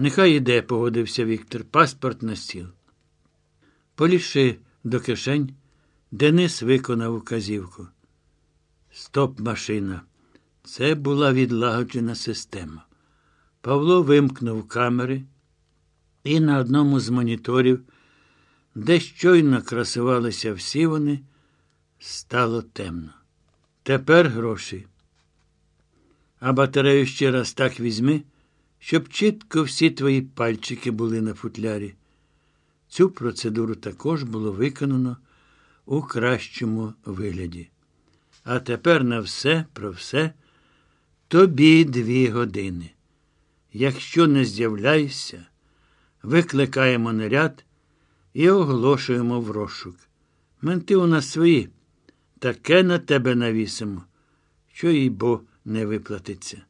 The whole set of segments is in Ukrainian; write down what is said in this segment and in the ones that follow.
Нехай іде, погодився Віктор, паспорт на стіл. Полізши до кишень, Денис виконав указівку. Стоп, машина. Це була відлагоджена система. Павло вимкнув камери, і на одному з моніторів, де щойно красувалися всі вони, стало темно. Тепер гроші. А батарею ще раз так візьми, щоб чітко всі твої пальчики були на футлярі. Цю процедуру також було виконано у кращому вигляді. А тепер на все про все тобі дві години. Якщо не з'являєшся, викликаємо наряд і оголошуємо в розшук. Менти у нас свої, таке на тебе навісимо, що їй бо не виплатиться.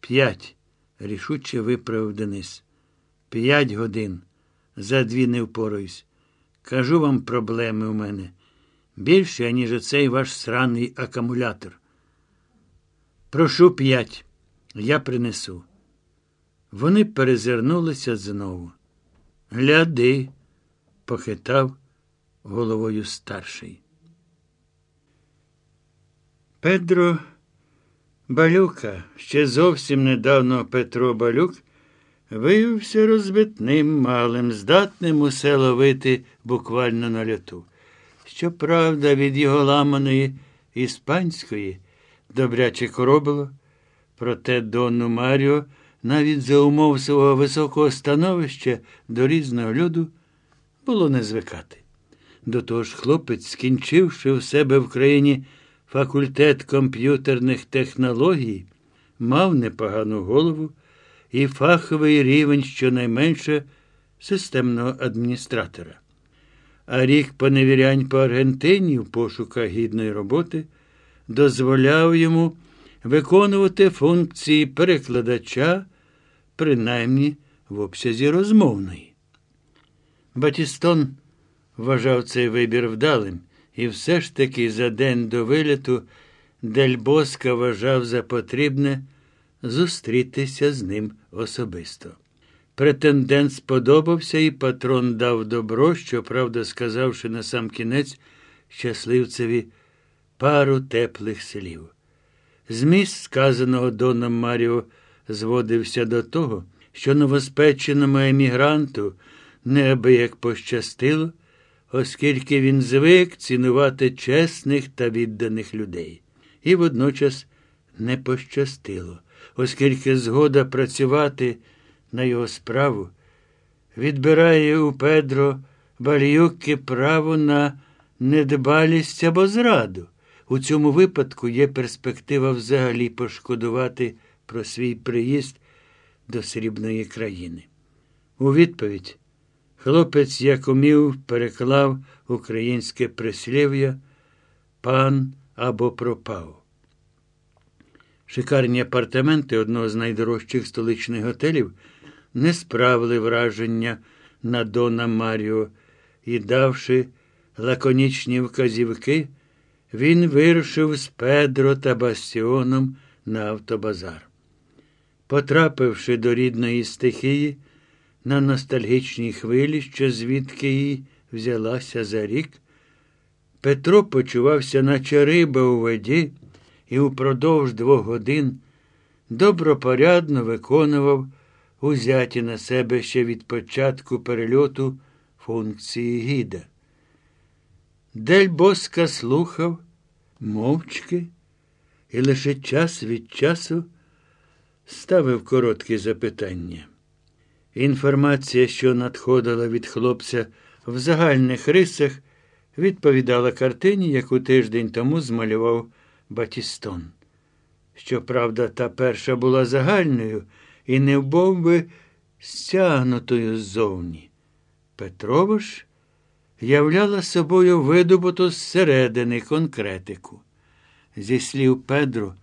П'ять, рішуче виправив Денис. П'ять годин. За дві не впораюсь. Кажу вам проблеми у мене. Більше, ніж оцей ваш сраний акумулятор. Прошу п'ять. Я принесу. Вони перезирнулися знову. Гляди, похитав головою старший. Педро Балюка, ще зовсім недавно Петро Балюк, виявився розбитним малим, здатним усе ловити буквально на льоту. Щоправда, від його ламаної іспанської добряче коробило, проте Донну Маріо навіть за умов свого високого становища до різного люду було не звикати. До того ж, хлопець, скінчивши в себе в країні факультет комп'ютерних технологій, мав непогану голову і фаховий рівень щонайменше системного адміністратора. А рік поневірянь по Аргентині в пошуках гідної роботи дозволяв йому виконувати функції перекладача, принаймні в обсязі розмовної. Батістон вважав цей вибір вдалим, і все ж таки за день до виліту Дель Боска вважав за потрібне зустрітися з ним особисто. Претендент сподобався, і патрон дав добро, щоправда, сказавши на сам кінець щасливцеві пару теплих слів. Зміст сказаного Доном Маріо зводився до того, що новоспеченому емігранту неабияк пощастило, оскільки він звик цінувати чесних та відданих людей. І водночас не пощастило, оскільки згода працювати на його справу відбирає у Педро Бальюки право на недбалість або зраду. У цьому випадку є перспектива взагалі пошкодувати про свій приїзд до срібної країни. У відповідь хлопець, як умів, переклав українське прислів'я пан або пропав. Шикарні апартаменти одного з найдорожчих столичних готелів не справили враження на Дона Маріо і, давши лаконічні вказівки, він вирушив з Педро та Бастіоном на автобазар. Потрапивши до рідної стихії, на ностальгічній хвилі, що звідки їй взялася за рік, Петро почувався, наче риба у воді, і упродовж двох годин добропорядно виконував узяті на себе ще від початку перельоту функції гіда. Дель Боска слухав мовчки і лише час від часу ставив короткі запитання. Інформація, що надходила від хлопця в загальних рисах, відповідала картині, яку тиждень тому змалював Батістон. Щоправда, та перша була загальною і не вбов би стягнутою ззовні. Петрова ж являла собою видобуту зсередини конкретику. Зі слів Педро,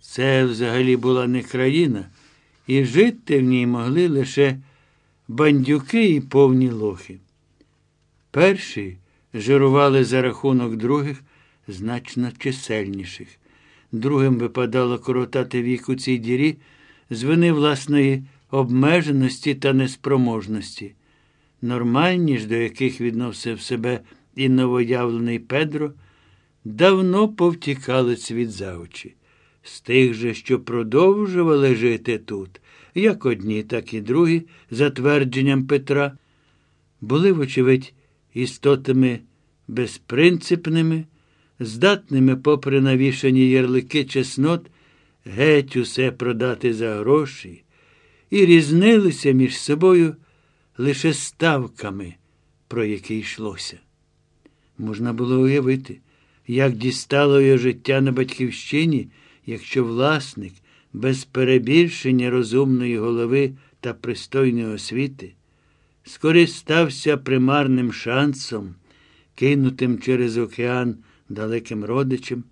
це взагалі була не країна, і жити в ній могли лише бандюки і повні лохи. Перші жирували за рахунок других, значно чисельніших. Другим випадало коротати вік у цій дірі з вини власної обмеженості та неспроможності. Нормальні ж, до яких відносив себе і новоявлений Педро, давно повтікали світ за очі. З тих же, що продовжували жити тут, як одні, так і другі, за твердженням Петра, були, вочевидь, істотами безпринципними, здатними, попри навішані ярлики чеснот, геть усе продати за гроші, і різнилися між собою лише ставками, про які йшлося. Можна було уявити, як дістало його життя на батьківщині, якщо власник без перебільшення розумної голови та пристойної освіти скористався примарним шансом, кинутим через океан далеким родичам,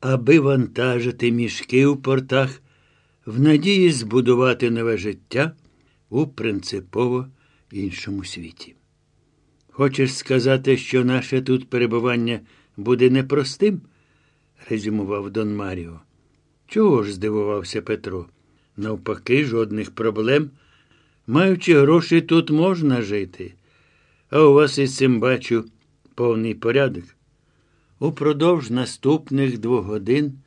аби вантажити мішки у портах, в надії збудувати нове життя у принципово іншому світі. Хочеш сказати, що наше тут перебування буде непростим? резюмував Дон Маріо. Чого ж здивувався Петро? Навпаки, жодних проблем. Маючи гроші, тут можна жити, а у вас із цим бачу повний порядок. Упродовж наступних двох годин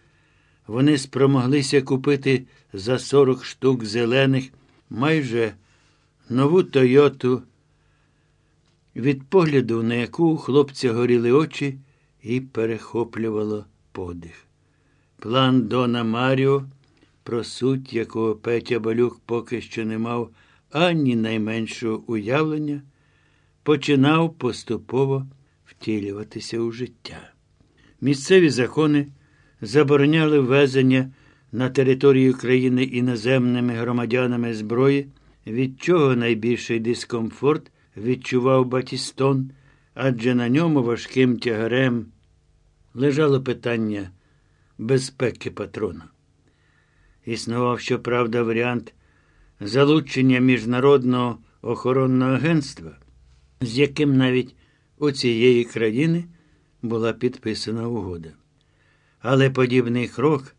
вони спромоглися купити за 40 штук зелених майже нову Тойоту, від погляду, на яку у хлопця горіли очі і перехоплювало подих. План Дона Маріо, про суть якого Петя Балюк поки що не мав ані найменшого уявлення, починав поступово втілюватися у життя. Місцеві закони забороняли ввезення на територію країни іноземними громадянами зброї, від чого найбільший дискомфорт відчував Батістон, адже на ньому важким тягарем лежало питання безпеки патрона. Існував, щоправда, варіант залучення Міжнародного охоронного агентства, з яким навіть у цієї країни була підписана угода. Але подібний крок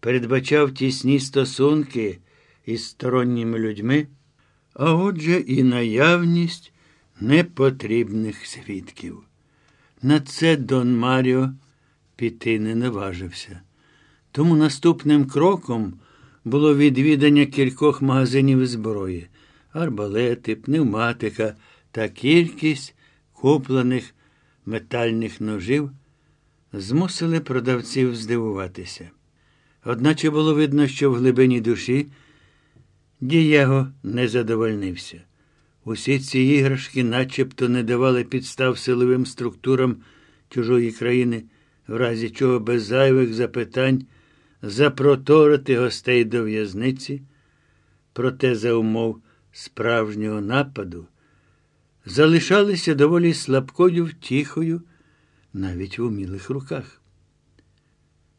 передбачав тісні стосунки із сторонніми людьми, а отже, і наявність непотрібних свідків. На це Дон Маріо піти не наважився. Тому наступним кроком було відвідання кількох магазинів зброї, арбалети, пневматика та кількість куплених метальних ножів змусили продавців здивуватися. Одначе було видно, що в глибині душі Дієго не задовольнився. Усі ці іграшки начебто не давали підстав силовим структурам чужої країни, в разі чого без зайвих запитань запроторити гостей до в'язниці, проте за умов справжнього нападу залишалися доволі слабкою втіхою навіть в умілих руках.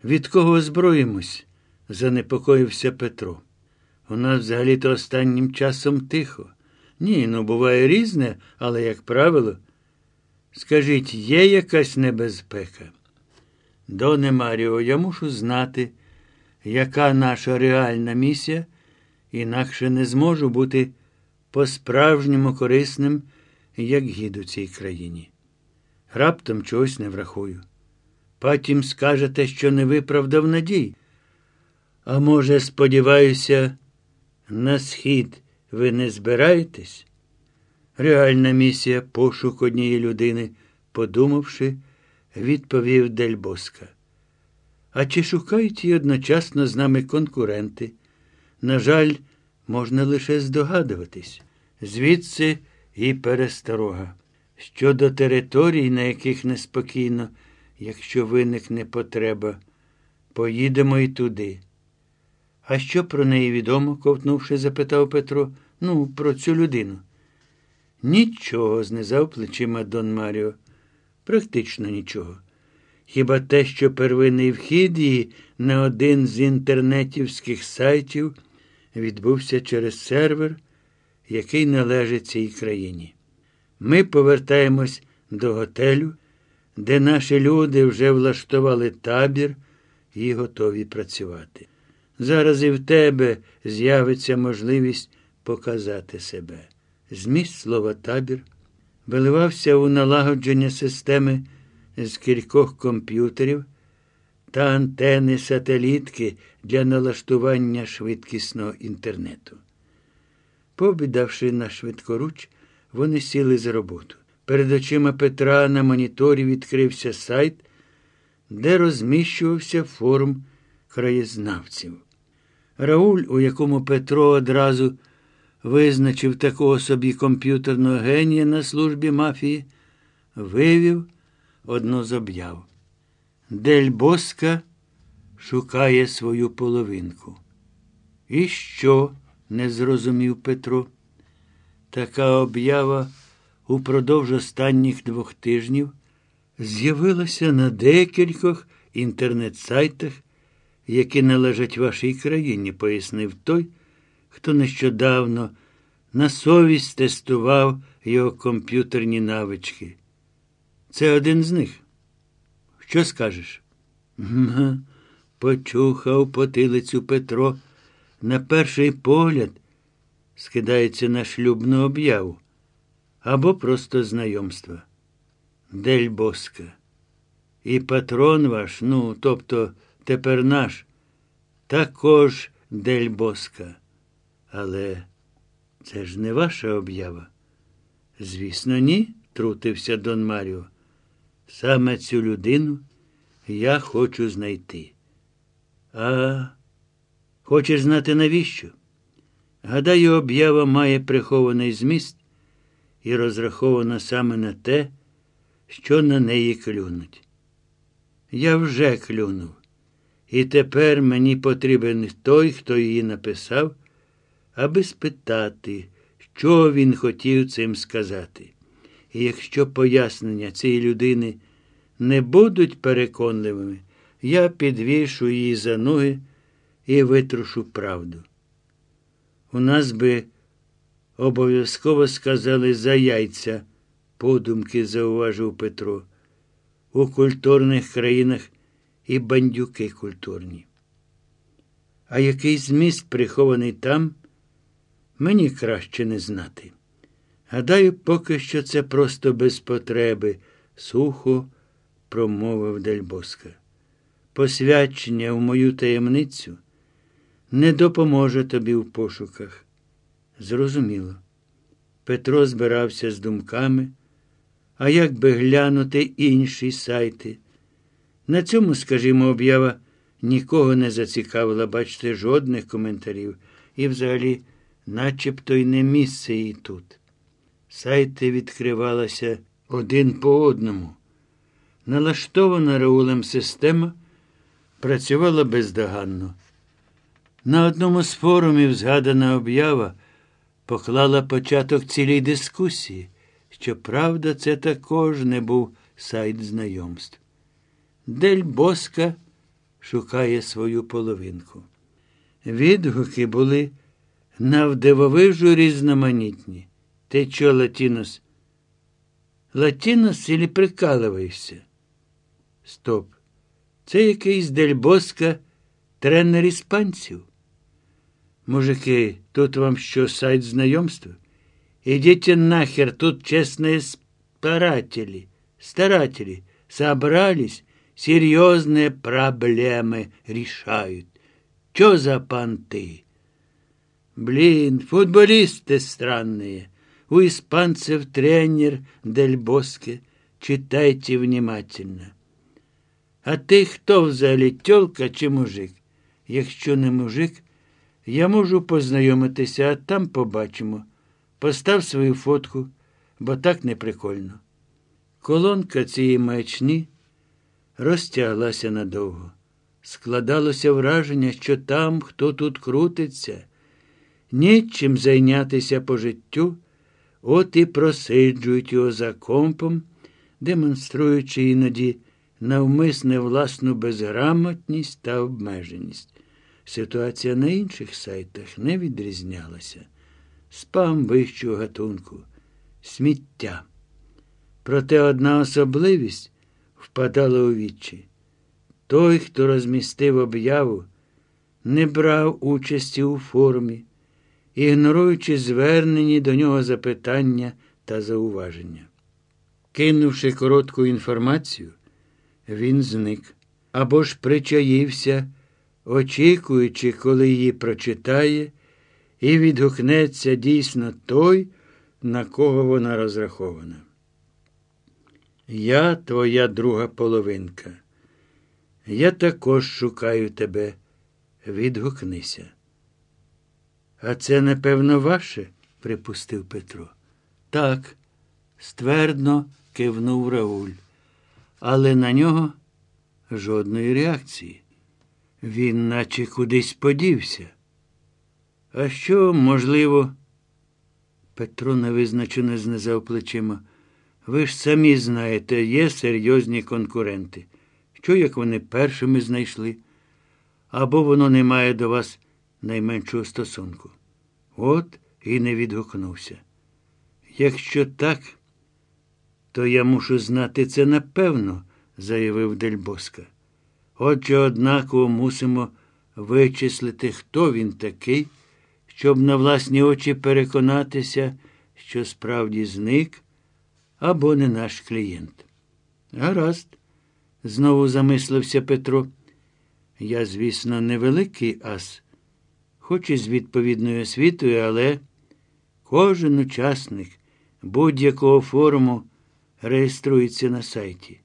Від кого озброїмось? занепокоївся Петро. У нас взагалі-то останнім часом тихо. Ні, ну буває різне, але, як правило, скажіть, є якась небезпека? Доне Маріо, я мушу знати, яка наша реальна місія, інакше не зможу бути по-справжньому корисним, як гід у цій країні. Раптом чогось не врахую. Потім скажете, що не виправдав надій. А може, сподіваюся, на схід ви не збираєтесь? Реальна місія пошук однієї людини, подумавши, відповів Дельбоска. А чи шукають її одночасно з нами конкуренти? На жаль, можна лише здогадуватись. Звідси і пересторога. Щодо територій, на яких неспокійно, якщо виникне потреба, поїдемо і туди. А що про неї відомо? ковтнувши, запитав Петро. Ну, про цю людину. Нічого, знизав плечима Дон Маріо. Практично нічого. Хіба те, що первинний вхід її на один з інтернетівських сайтів відбувся через сервер, який належить цій країні. Ми повертаємось до готелю, де наші люди вже влаштували табір і готові працювати. Зараз і в тебе з'явиться можливість показати себе. Зміст слова табір виливався у налагодження системи з кількох комп'ютерів та антени сателітки для налаштування швидкісного інтернету. Побідавши на швидкоруч, вони сіли за роботу. Перед очима Петра на моніторі відкрився сайт, де розміщувався форум краєзнавців. Рауль, у якому Петро одразу визначив такого собі комп'ютерного генія на службі мафії, вивів одну з об'яв. Дель Боска шукає свою половинку. І що? не зрозумів Петро. Така об'ява упродовж останніх двох тижнів з'явилася на декількох інтернет-сайтах, які належать вашій країні, пояснив той, хто нещодавно на совість тестував його комп'ютерні навички. Це один з них. Що скажеш? Почухав потилицю Петро. На перший погляд скидається на шлюбну об'яву або просто знайомство. Дель Боска. І патрон ваш, ну, тобто тепер наш, також Дель Боска. Але це ж не ваша об'ява. Звісно, ні, трутився Дон Маріо. Саме цю людину я хочу знайти. А хочеш знати навіщо? Гадаю, об'ява має прихований зміст і розрахована саме на те, що на неї клюнуть. Я вже клюнув, і тепер мені потрібен той, хто її написав, аби спитати, що він хотів цим сказати. І якщо пояснення цієї людини не будуть переконливими, я підвішу її за ноги і витрушу правду. У нас би обов'язково сказали за яйця, подумки зауважив Петро. У культурних країнах і бандюки культурні. А який зміст прихований там, мені краще не знати. Гадаю, поки що це просто без потреби, сухо промовив Дельбоска. Посвячення в мою таємницю не допоможе тобі в пошуках. Зрозуміло. Петро збирався з думками, а як би глянути інші сайти. На цьому, скажімо, об'ява нікого не зацікавила, бачите, жодних коментарів і взагалі, начебто й не місце їй тут. Сайти відкривалися один по одному. Налаштована Раулем система працювала бездоганно. На одному з форумів згадана об'ява поклала початок цілій дискусії. Щоправда, це також не був сайт знайомств. Дель Боска шукає свою половинку. Відгуки були навдивовижу різноманітні. Ти чо, Латінос? Латінос ілі прикалуєшся? Стоп. Це якийсь Дель Боска тренер іспанців. Мужики, тут вам що, сайт знайомства? Идите нахер, тут честные старатели, старатели собрались, серьезные проблемы решают. Чё за понты? Блин, футболисты странные. У испанцев тренер Дель Боске. Читайте внимательно. А ти хто взагалі тьолка чи мужик? Якщо не мужик, я можу познайомитися, а там побачимо. Постав свою фотку, бо так не прикольно. Колонка цієї маячні розтяглася надовго. Складалося враження, що там, хто тут крутиться, нічим зайнятися по життю, от і просиджують його за компом, демонструючи іноді навмисне власну безграмотність та обмеженість. Ситуація на інших сайтах не відрізнялася. Спам вищого гатунку, сміття. Проте одна особливість впадала у вічі. Той, хто розмістив об'яву, не брав участі у формі ігноруючи звернені до нього запитання та зауваження. Кинувши коротку інформацію, він зник або ж причаївся, очікуючи, коли її прочитає, і відгукнеться дійсно той, на кого вона розрахована. Я твоя друга половинка. Я також шукаю тебе. Відгукнися. А це, напевно, ваше? припустив Петро. Так, ствердно кивнув Рауль. Але на нього жодної реакції. Він наче кудись подівся. А що, можливо, Петро невизначено знизав плечима. Ви ж самі знаєте, є серйозні конкуренти. Що як вони першими знайшли? Або воно не має до вас найменшого стосунку. От і не відгукнувся. Якщо так, то я мушу знати це напевно, заявив Дельбоска. Отже, однаково мусимо вичислити, хто він такий, щоб на власні очі переконатися, що справді зник або не наш клієнт. Гаразд, знову замислився Петро. Я, звісно, невеликий ас, хоч і з відповідною освітою, але кожен учасник будь-якого форуму реєструється на сайті.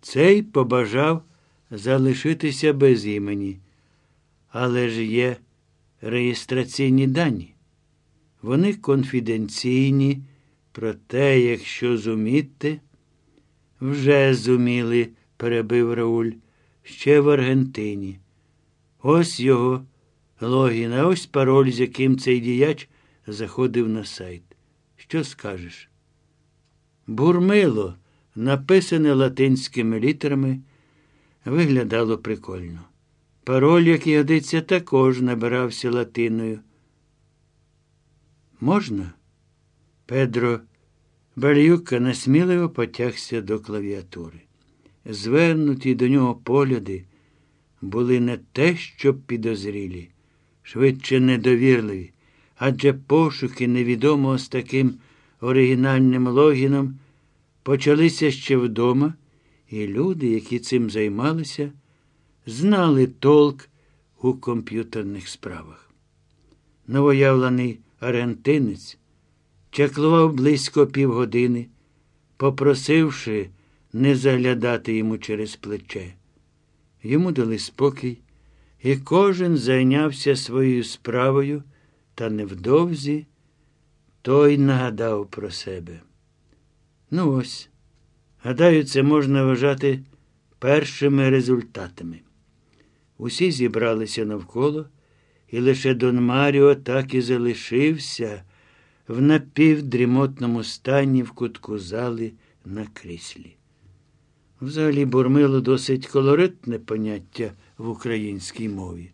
Цей побажав залишитися без імені, але ж є реєстраційні дані. Вони конфіденційні, проте, якщо зуміти, вже зуміли, перебив Рауль, ще в Аргентині. Ось його логін, а ось пароль, з яким цей діяч заходив на сайт. Що скажеш? Бурмило, написане латинськими літерами, виглядало прикольно. Пароль, який годиться, також набирався латиною. Можна? Педро Бальюка насміливо потягся до клавіатури. Звернуті до нього погляди були не те, що підозрілі, швидше недовірливі, адже пошуки невідомого з таким оригінальним логіном почалися ще вдома, і люди, які цим займалися, знали толк у комп'ютерних справах. Новоявлений аргентинець чаклував близько півгодини, попросивши не заглядати йому через плече. Йому дали спокій, і кожен зайнявся своєю справою, та невдовзі той нагадав про себе. Ну ось, гадаю, це можна вважати першими результатами. Усі зібралися навколо, і лише Дон Маріо так і залишився в напівдрімотному стані в кутку зали на кріслі. Взагалі бурмило досить колоритне поняття в українській мові.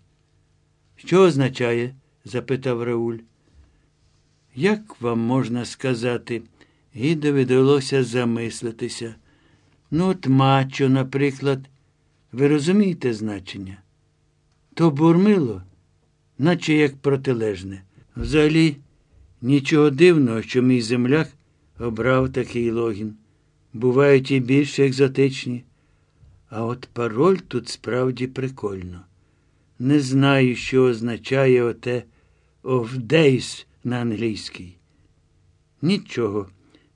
Що означає? запитав Рауль. Як вам можна сказати? І доведалося замислитися. Ну, от мачо, наприклад, ви розумієте значення? То бурмило, наче як протилежне. Взагалі, нічого дивного, що мій земляк обрав такий логін. Бувають і більш екзотичні. А от пароль тут справді прикольно. Не знаю, що означає оте days на англійській. Нічого,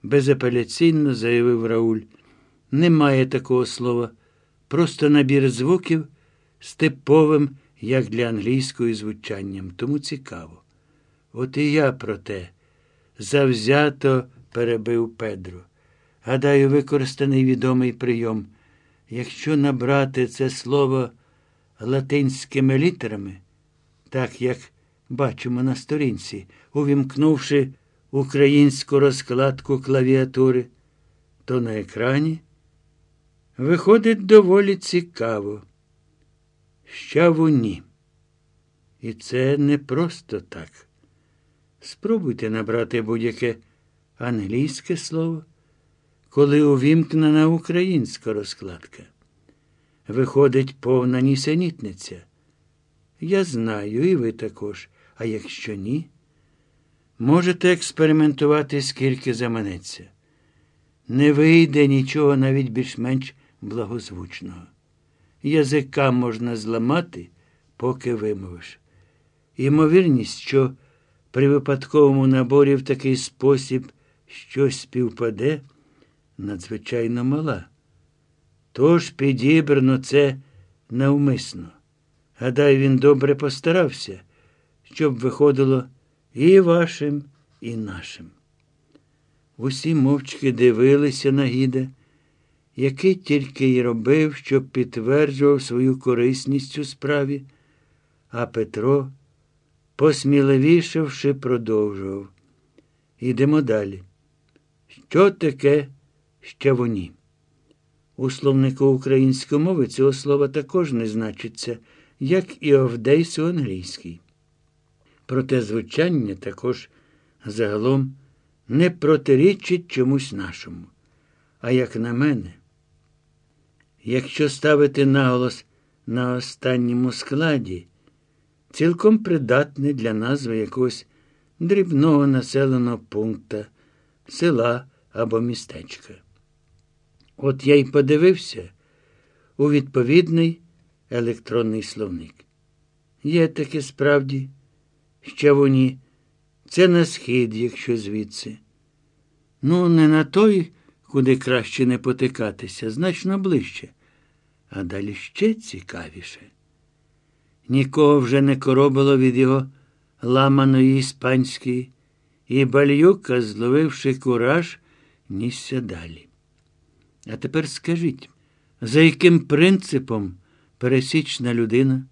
безапеляційно заявив Рауль. Немає такого слова. Просто набір звуків з типовим, як для англійської звучанням. Тому цікаво. От і я про те. Завзято перебив Педро. Гадаю, використаний відомий прийом. Якщо набрати це слово латинськими літерами, так як бачимо на сторінці, увімкнувши українську розкладку клавіатури, то на екрані виходить доволі цікаво. Щавуні. І це не просто так. Спробуйте набрати будь-яке англійське слово, коли увімкнена українська розкладка. Виходить повна нісенітниця. Я знаю, і ви також. А якщо ні, Можете експериментувати скільки заманеться. Не вийде нічого навіть більш-менш благозвучного. Язика можна зламати, поки вимовиш. Ймовірність, що при випадковому наборі в такий спосіб щось співпаде, надзвичайно мала. Тож підібрано це навмисно. Гадаю, він добре постарався, щоб виходило і вашим, і нашим. Усі мовчки дивилися на гіда, який тільки й робив, щоб підтверджував свою корисність у справі, а Петро, посміливішавши, продовжував. Ідемо далі. Що таке щавоні? У словнику української мови цього слова також не значиться, як і овдейс у англійській. Проте звучання також загалом не протирічить чомусь нашому. А як на мене, якщо ставити наголос на останньому складі, цілком придатне для назви якогось дрібного населеного пункта, села або містечка. От я й подивився у відповідний електронний словник. Є таке справді, щавуні, це на схід, якщо звідси. Ну, не на той, куди краще не потикатися, значно ближче, а далі ще цікавіше. Нікого вже не коробило від його ламаної іспанської, і бальюка, зловивши кураж, нісся далі. А тепер скажіть, за яким принципом пересічна людина,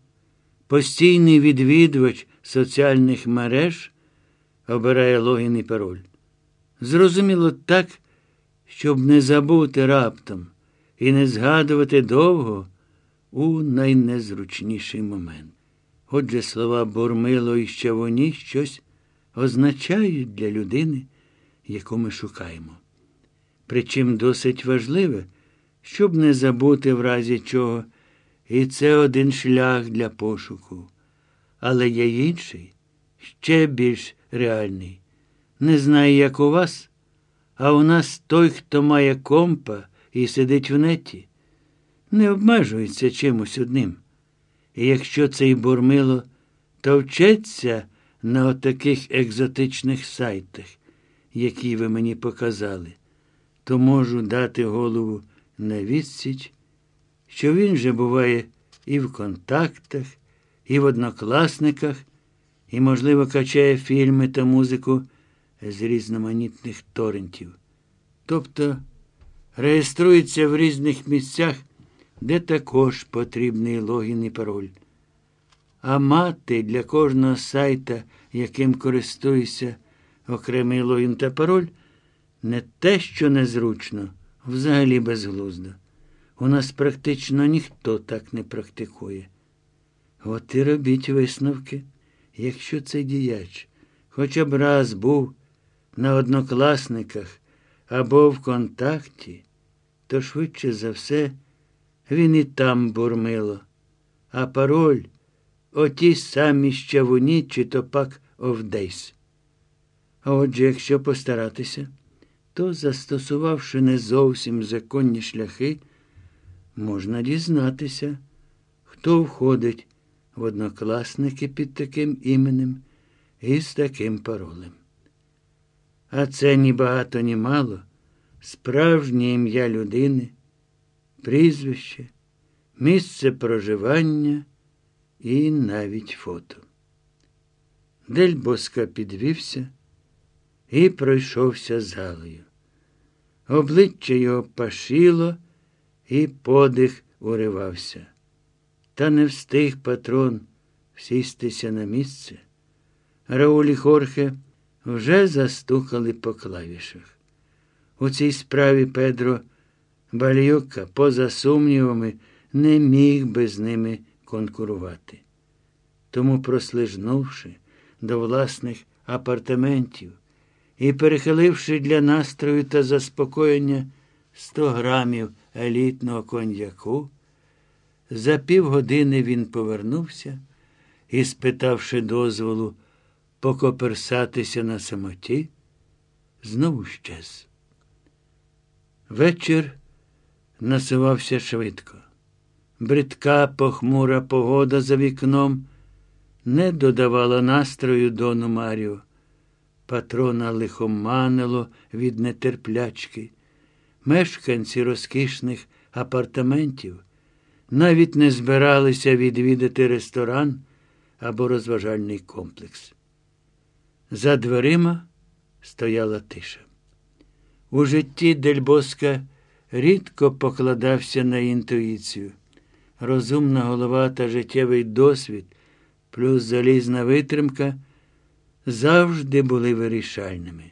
постійний відвідувач соціальних мереж обирає логін і пароль? Зрозуміло так, щоб не забути раптом і не згадувати довго у найнезручніший момент. Отже, слова Бурмило і Щавоні щось означають для людини, яку ми шукаємо. Причим досить важливе, щоб не забути в разі чого, і це один шлях для пошуку. Але є інший, ще більш реальний. Не знаю, як у вас, а у нас той, хто має компа і сидить в неті, не обмежується чимось одним. І якщо цей бурмило, то вчеться на отаких екзотичних сайтах, які ви мені показали то можу дати голову на відсіч, що він же буває і в контактах, і в однокласниках, і, можливо, качає фільми та музику з різноманітних торрентів. Тобто реєструється в різних місцях, де також потрібний логін і пароль. А мати для кожного сайта, яким користуюся, окремий логін та пароль – не те, що незручно, взагалі безглуздо. У нас практично ніхто так не практикує. От і робіть висновки, якщо цей діяч хоча б раз був на однокласниках або в контакті, то швидше за все він і там бурмило, а пароль оті самі щавуні чи то пак овдейс. А отже, якщо постаратися, то, застосувавши не зовсім законні шляхи, можна дізнатися, хто входить в однокласники під таким іменем і з таким паролем. А це ні багато, ні мало, справжнє ім'я людини, прізвище, місце проживання і навіть фото. Дельбоска підвівся і пройшовся залою. Обличчя його пашило, і подих уривався. Та не встиг патрон сістися на місце. Раулі Хорхе вже застукали по клавішах. У цій справі Педро Бальюка, поза сумнівами, не міг би з ними конкурувати. Тому, прослижнувши до власних апартаментів, і, перехиливши для настрою та заспокоєння 100 грамів елітного коньяку, за півгодини він повернувся і, спитавши дозволу покоперсатися на самоті, знову щез. Вечір насувався швидко. Бридка похмура погода за вікном не додавала настрою дону Марію. Патрона лихоманило від нетерплячки. Мешканці розкішних апартаментів навіть не збиралися відвідати ресторан або розважальний комплекс. За дверима стояла тиша. У житті Дельбоска рідко покладався на інтуїцію. Розумна голова та життєвий досвід, плюс залізна витримка завжди були вирішальними.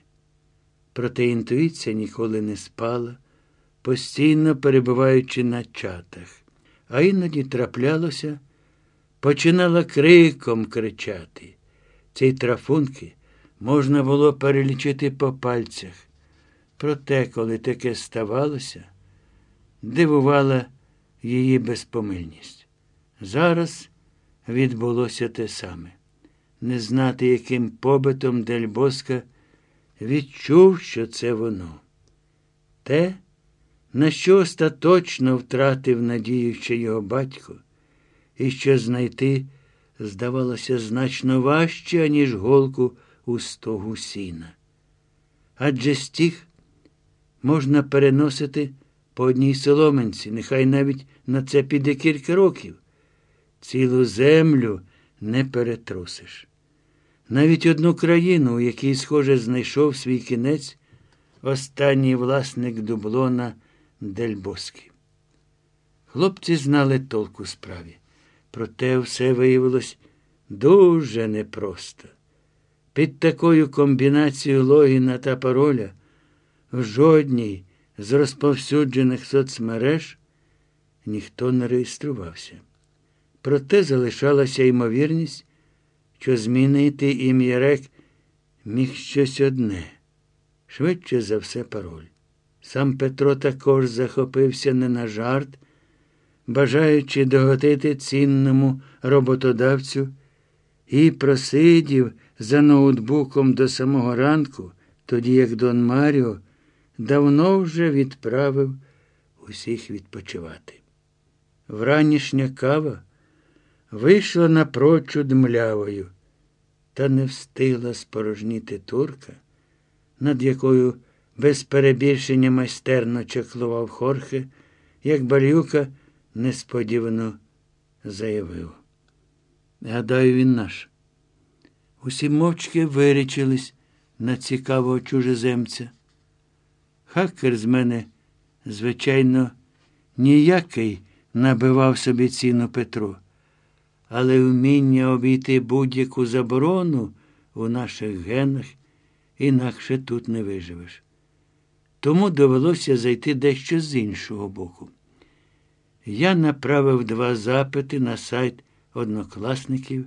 Проте інтуїція ніколи не спала, постійно перебуваючи на чатах, а іноді траплялося, починала криком кричати. Ці трафунки можна було перелічити по пальцях. Проте, коли таке ставалося, дивувала її безпомильність. Зараз відбулося те саме. Не знати, яким побитом Дельбоска відчув, що це воно. Те, на що остаточно втратив надію ще його батько, і що знайти, здавалося, значно важче, ніж голку у стогу сіна. Адже стіг можна переносити по одній соломенці, нехай навіть на це піде кілька років. Цілу землю не перетрусиш. Навіть одну країну, у якій, схоже, знайшов свій кінець, останній власник дублона Дельбоски. Хлопці знали толку справі, проте все виявилось дуже непросто. Під такою комбінацією логіна та пароля в жодній з розповсюджених соцмереж ніхто не реєструвався. Проте залишалася ймовірність, що змінити ім'я рек міг щось одне, швидше за все пароль. Сам Петро також захопився не на жарт, бажаючи доготити цінному роботодавцю, і просидів за ноутбуком до самого ранку, тоді як Дон Маріо давно вже відправив усіх відпочивати. Вранішня кава вийшла напрочуд млявою, та не встигла спорожніти турка, над якою без перебільшення майстерно чаклував Хорхе, як балюка несподівано заявив. Гадаю, він наш. Усі мовчки вирічились на цікавого чужеземця. Хакер з мене, звичайно, ніякий набивав собі ціну Петру, але вміння обійти будь-яку заборону у наших генах інакше тут не виживеш. Тому довелося зайти дещо з іншого боку. Я направив два запити на сайт однокласників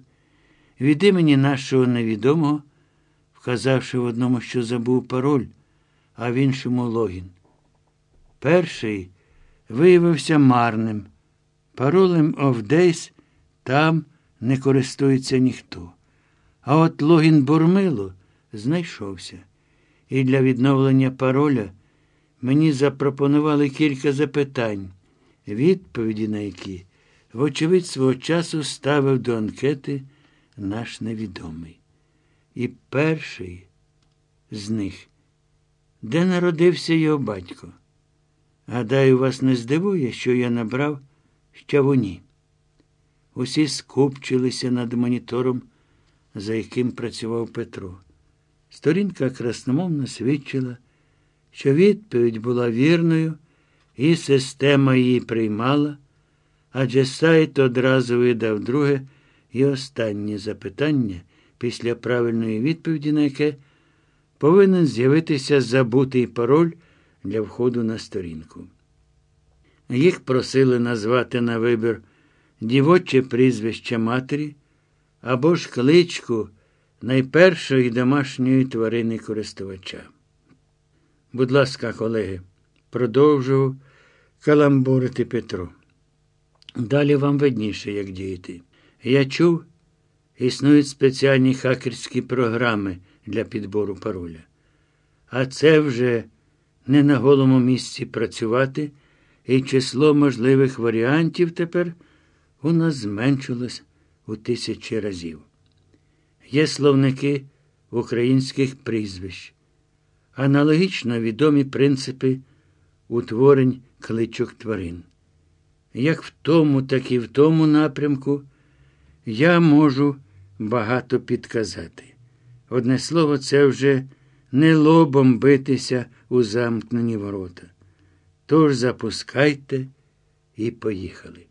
від імені нашого невідомого, вказавши в одному, що забув пароль, а в іншому логін. Перший виявився марним. Паролем Days там не користується ніхто. А от логін Бурмило знайшовся. І для відновлення пароля мені запропонували кілька запитань, відповіді на які, вочевидь, свого часу ставив до анкети наш невідомий. І перший з них, де народився його батько. Гадаю, вас не здивує, що я набрав щавуні. Усі скупчилися над монітором, за яким працював Петро. Сторінка красномовно свідчила, що відповідь була вірною, і система її приймала, адже сайт одразу видав друге і останнє запитання, після правильної відповіді, на яке повинен з'явитися забутий пароль для входу на сторінку. Їх просили назвати на вибір дівоче прізвище матері або ж кличку найпершої домашньої тварини користувача. Будь ласка, колеги, продовжував каламбурити Петро. Далі вам видніше, як діяти. Я чув, Існують спеціальні хакерські програми для підбору пароля. А це вже не на голому місці працювати, і число можливих варіантів тепер у нас зменшилось у тисячі разів. Є словники українських прізвищ, аналогічно відомі принципи утворень кличок тварин. Як в тому, так і в тому напрямку я можу багато підказати. Одне слово, це вже не лобом битися у замкнені ворота. Тож запускайте і поїхали.